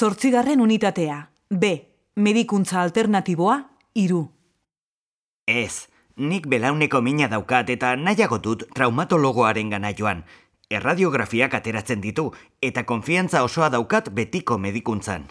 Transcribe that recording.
Zortzigarren unitatea. B. Medikuntza alternatiboa, iru. Ez, nik belauneko mina daukat eta nahiago dut traumatologoaren gana joan. Erradiografiak ateratzen ditu eta konfiantza osoa daukat betiko medikuntzan.